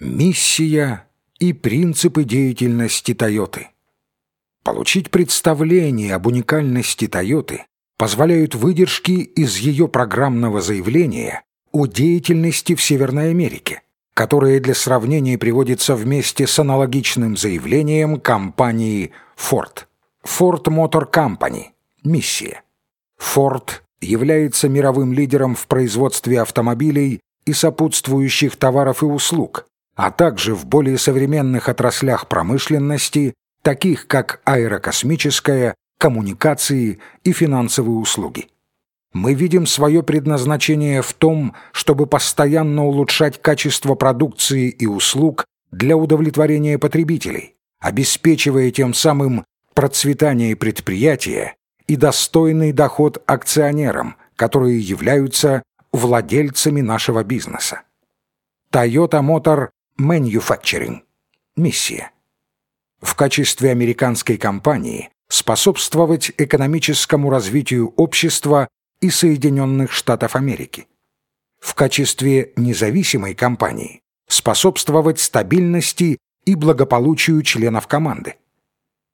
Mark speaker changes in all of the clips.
Speaker 1: Миссия и принципы деятельности Тойоты. Получить представление об уникальности Тойоты позволяют выдержки из ее программного заявления о деятельности в Северной Америке, которое для сравнения приводится вместе с аналогичным заявлением компании Ford. Ford Motor Company. Миссия. Ford является мировым лидером в производстве автомобилей и сопутствующих товаров и услуг, а также в более современных отраслях промышленности, таких как аэрокосмическая, коммуникации и финансовые услуги. Мы видим свое предназначение в том, чтобы постоянно улучшать качество продукции и услуг для удовлетворения потребителей, обеспечивая тем самым процветание предприятия и достойный доход акционерам, которые являются владельцами нашего бизнеса. Toyota Motor Manufacturing. Миссия. В качестве американской компании способствовать экономическому развитию общества и Соединенных Штатов Америки. В качестве независимой компании способствовать стабильности и благополучию членов команды.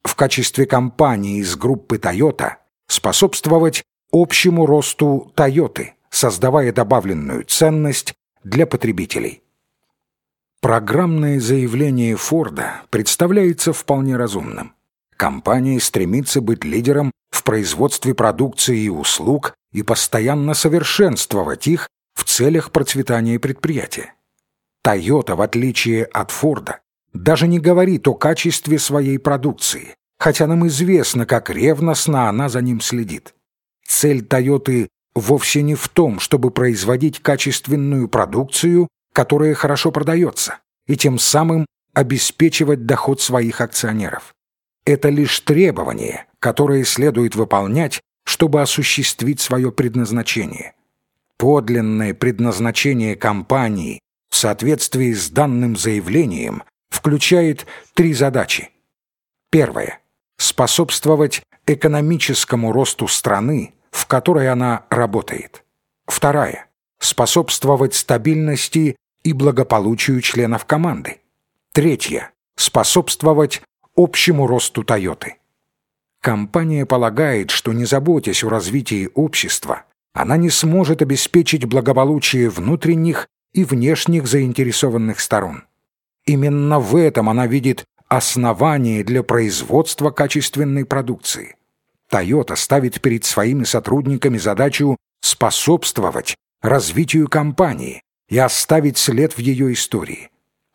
Speaker 1: В качестве компании из группы Toyota способствовать общему росту Toyota, создавая добавленную ценность для потребителей. Программное заявление Форда представляется вполне разумным. Компания стремится быть лидером в производстве продукции и услуг и постоянно совершенствовать их в целях процветания предприятия. Toyota, в отличие от Форда, даже не говорит о качестве своей продукции, хотя нам известно, как ревностно она за ним следит. Цель Тойоты вовсе не в том, чтобы производить качественную продукцию которое хорошо продается, и тем самым обеспечивать доход своих акционеров. Это лишь требование, которое следует выполнять, чтобы осуществить свое предназначение. Подлинное предназначение компании в соответствии с данным заявлением включает три задачи. Первое. Способствовать экономическому росту страны, в которой она работает. Вторая способствовать стабильности и благополучию членов команды. Третье – способствовать общему росту Тойоты. Компания полагает, что не заботясь о развитии общества, она не сможет обеспечить благополучие внутренних и внешних заинтересованных сторон. Именно в этом она видит основание для производства качественной продукции. Toyota ставит перед своими сотрудниками задачу способствовать развитию компании и оставить след в ее истории.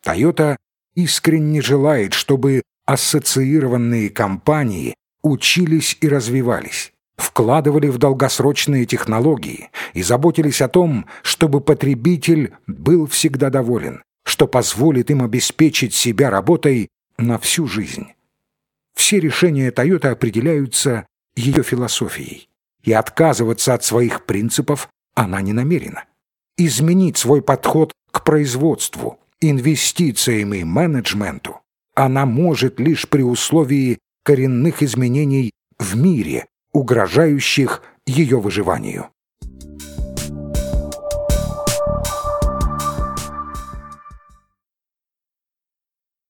Speaker 1: Toyota искренне желает, чтобы ассоциированные компании учились и развивались, вкладывали в долгосрочные технологии и заботились о том, чтобы потребитель был всегда доволен, что позволит им обеспечить себя работой на всю жизнь. Все решения Toyota определяются ее философией, и отказываться от своих принципов она не намерена. Изменить свой подход к производству, инвестициям и менеджменту она может лишь при условии коренных изменений в мире, угрожающих ее выживанию.